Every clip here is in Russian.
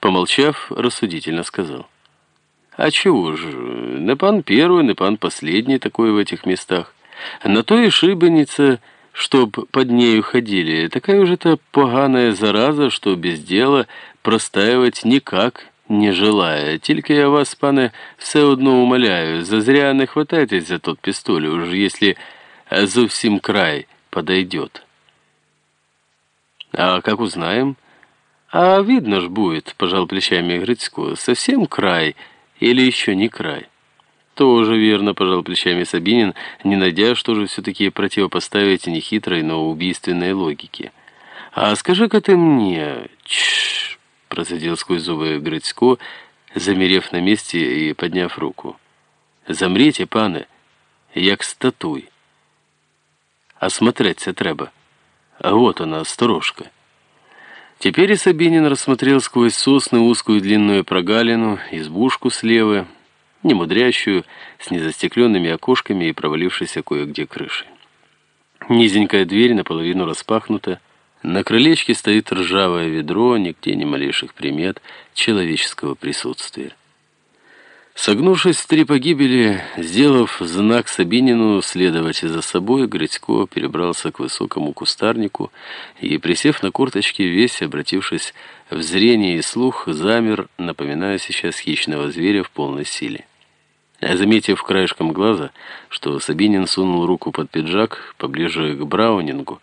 Помолчав, рассудительно сказал. А чего ж, не пан первый, не пан последний такой в этих местах. На то и шибеница, чтоб под нею ходили. Такая уже то поганая зараза, что без дела простаивать никак не желає. Тільки я вас, пане, все одно умоляю, зазря не хватайтесь за тот пистоль, уж если зовсім край подойдет. А как узнаем? А видно ж будет, пожал плечами Грицько, совсем край или еще не край. Тоже верно, пожал плечами Сабинин, не найдя, что же все-таки противопоставить нехитрой, но убийственной логике. А скажи-ка ты мне... Чш, процедил сквозь зубы Грицько, замерев на месте и подняв руку. «Замрите, пане, як статуй. Осмотреться треба. А вот она, сторожка». Теперь и Сабинин рассмотрел сквозь сосны узкую длинную прогалину, избушку слева, немудрящую, с незастекленными окошками и провалившейся кое-где крышей. Низенькая дверь наполовину распахнута, на крылечке стоит ржавое ведро, нигде ни малейших примет человеческого присутствия. Согнувшись в три погибели, сделав знак Сабинину следовать за собой, Грицько перебрался к высокому кустарнику и, присев на курточки, весь, обратившись в зрение и слух, замер, напоминая сейчас хищного зверя в полной силе. Заметив краешком глаза, что Сабинин сунул руку под пиджак поближе к Браунингу,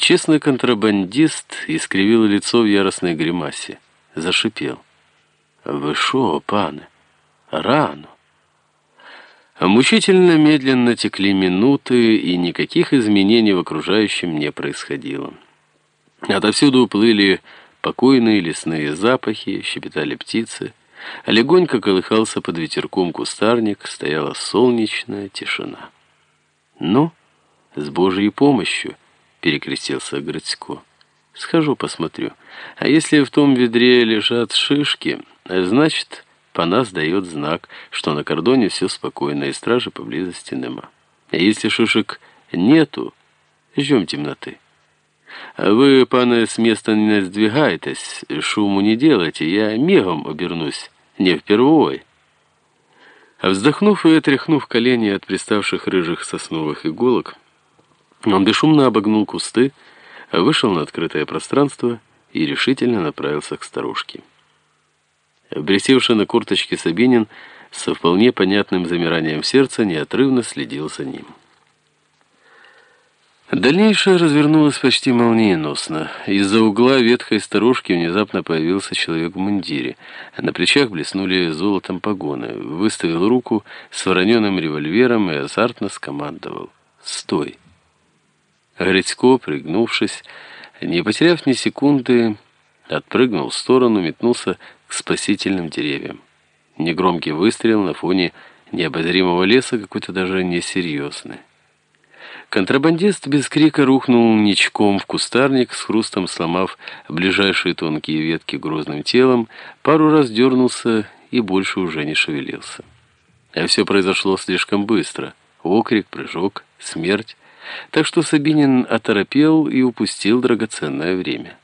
честный контрабандист искривил лицо в яростной гримасе. Зашипел. «Вы шо, паны? Рано!» Мучительно медленно текли минуты, и никаких изменений в окружающем не происходило. Отовсюду уплыли покойные лесные запахи, щебетали птицы. Легонько колыхался под ветерком кустарник, стояла солнечная тишина. «Ну, с Божьей помощью», — перекрестился Грицько. «Схожу посмотрю. А если в том ведре лежат шишки, значит, по нас дает знак, что на кордоне все спокойно и стражи поблизости нема. А если шишек нету, ждем темноты». «Вы, пане, с места не сдвигаетесь, шуму не делайте, я мигом обернусь, не впервой». А вздохнув и отряхнув колени от приставших рыжих сосновых иголок, он бесшумно обогнул кусты, вышел на открытое пространство и решительно направился к старушке. Присевший на курточке Сабинин со вполне понятным замиранием сердца неотрывно следил за ним. Дальнейшее развернулось почти молниеносно. Из-за угла ветхой старушки внезапно появился человек в мундире. На плечах блеснули золотом погоны. Выставил руку с вороненым револьвером и азартно скомандовал. «Стой!» Грицько, пригнувшись, не потеряв ни секунды, отпрыгнул в сторону, метнулся к спасительным деревьям. Негромкий выстрел на фоне необозримого леса какой-то даже несерьезный. Контрабандист без крика рухнул ничком в кустарник, с хрустом сломав ближайшие тонкие ветки грозным телом, пару раз дернулся и больше уже не шевелился. А все произошло слишком быстро. Окрик, прыжок, смерть. Так что Сабинин оторопел и упустил драгоценное время.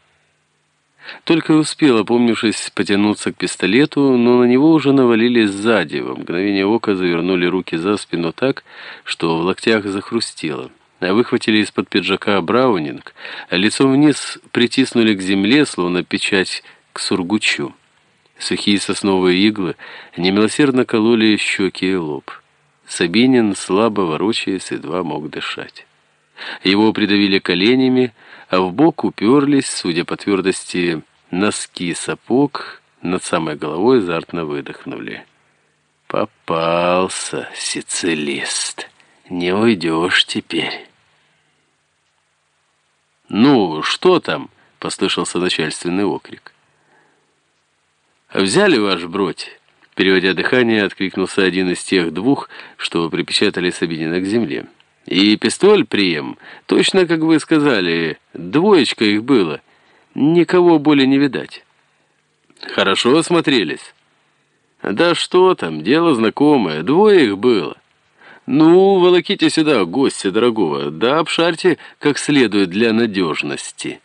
Только успел, опомнившись, потянуться к пистолету, но на него уже навалились сзади. В мгновение ока завернули руки за спину так, что в локтях захрустело. Выхватили из-под пиджака браунинг, а лицом вниз притиснули к земле, словно печать к сургучу. Сухие сосновые иглы немилосердно кололи щеки и лоб. Сабинин, слабо ворочаясь, едва мог дышать. Его придавили коленями, а в бок уперлись, судя по твердости, носки сапог, над самой головой азартно выдохнули. «Попался, сицилист, не уйдешь теперь». «Ну, что там?» — послышался начальственный окрик. «Взяли ваш бродь?» Переводя дыхание, откликнулся один из тех двух, что припечатали Сабинина к земле. И пистоль прием, точно как вы сказали, двоечка их было. Никого более не видать. Хорошо осмотрелись. Да что там, дело знакомое, двое их было. Ну, волоките сюда гостя дорогого, да обшарьте как следует для надежности.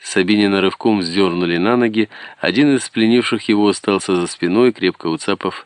Сабинина рывком вздернули на ноги, один из пленивших его остался за спиной, крепко уцапав